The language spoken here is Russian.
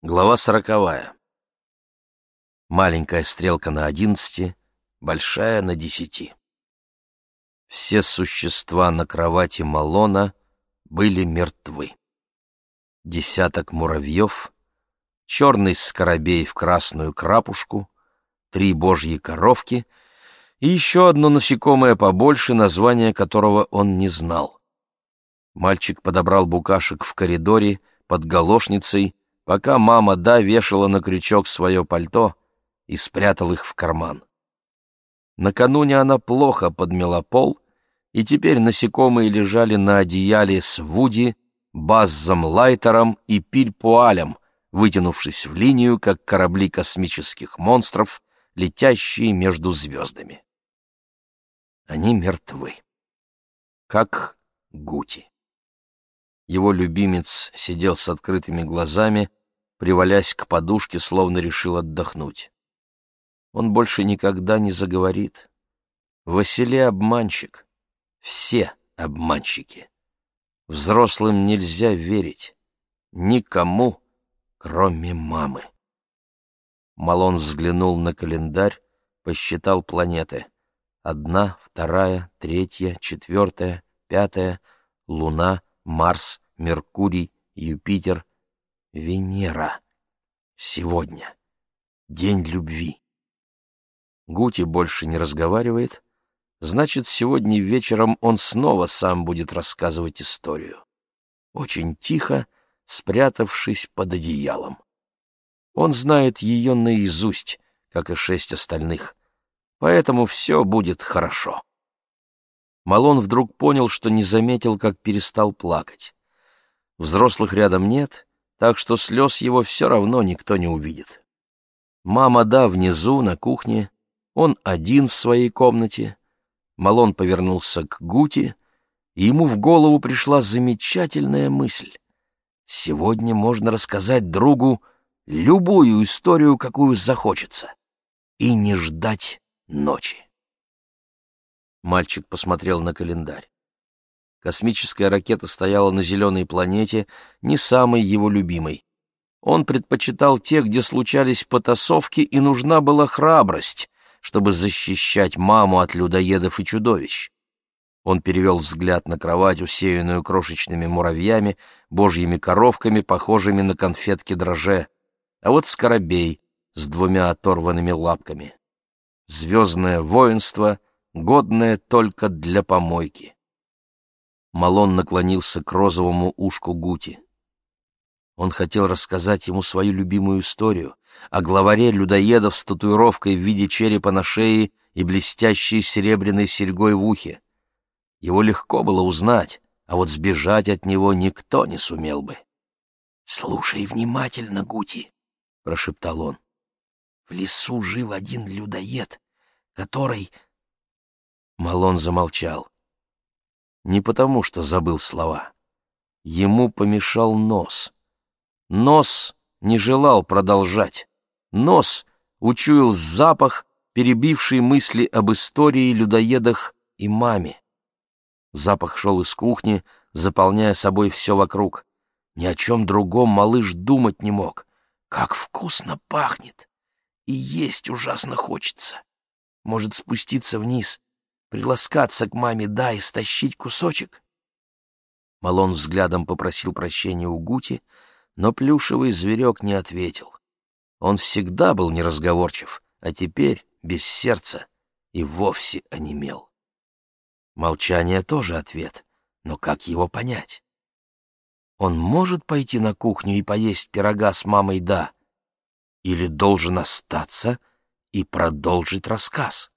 Глава сороковая. Маленькая стрелка на одиннадцати, большая на десяти. Все существа на кровати Малона были мертвы. Десяток муравьев, черный скоробей в красную крапушку, три божьи коровки и еще одно насекомое побольше, название которого он не знал. Мальчик подобрал букашек в коридоре под галошницей, пока мама Да вешала на крючок свое пальто и спрятал их в карман. Накануне она плохо подмела пол, и теперь насекомые лежали на одеяле с Вуди, Баззом Лайтером и Пильпуалем, вытянувшись в линию, как корабли космических монстров, летящие между звездами. Они мертвы. Как Гути. Его любимец сидел с открытыми глазами, привалясь к подушке, словно решил отдохнуть. Он больше никогда не заговорит. Василий обманщик. Все обманщики. Взрослым нельзя верить. Никому, кроме мамы. Малон взглянул на календарь, посчитал планеты. Одна, вторая, третья, четвертая, пятая, Луна, Марс, Меркурий, Юпитер, Венера. Сегодня. День любви. Гути больше не разговаривает, значит, сегодня вечером он снова сам будет рассказывать историю. Очень тихо, спрятавшись под одеялом. Он знает ее наизусть, как и шесть остальных, поэтому все будет хорошо. Малон вдруг понял, что не заметил, как перестал плакать. Взрослых рядом нет — так что слез его все равно никто не увидит. Мама, да, внизу, на кухне, он один в своей комнате. Малон повернулся к Гути, и ему в голову пришла замечательная мысль. Сегодня можно рассказать другу любую историю, какую захочется, и не ждать ночи. Мальчик посмотрел на календарь. Космическая ракета стояла на зеленой планете, не самой его любимой. Он предпочитал те, где случались потасовки, и нужна была храбрость, чтобы защищать маму от людоедов и чудовищ. Он перевел взгляд на кровать, усеянную крошечными муравьями, божьими коровками, похожими на конфетки дроже, а вот скоробей с двумя оторванными лапками. Звездное воинство, годное только для помойки. Малон наклонился к розовому ушку Гути. Он хотел рассказать ему свою любимую историю о главаре людоедов с татуировкой в виде черепа на шее и блестящей серебряной серьгой в ухе. Его легко было узнать, а вот сбежать от него никто не сумел бы. — Слушай внимательно, Гути, — прошептал он. — В лесу жил один людоед, который... Малон замолчал не потому, что забыл слова. Ему помешал нос. Нос не желал продолжать. Нос учуял запах, перебивший мысли об истории, людоедах и маме. Запах шел из кухни, заполняя собой все вокруг. Ни о чем другом малыш думать не мог. Как вкусно пахнет! И есть ужасно хочется. Может спуститься вниз, приласкаться к маме, да, и стащить кусочек? Малон взглядом попросил прощения у Гути, но плюшевый зверек не ответил. Он всегда был неразговорчив, а теперь без сердца и вовсе онемел. Молчание тоже ответ, но как его понять? Он может пойти на кухню и поесть пирога с мамой «да» или должен остаться и продолжить рассказ?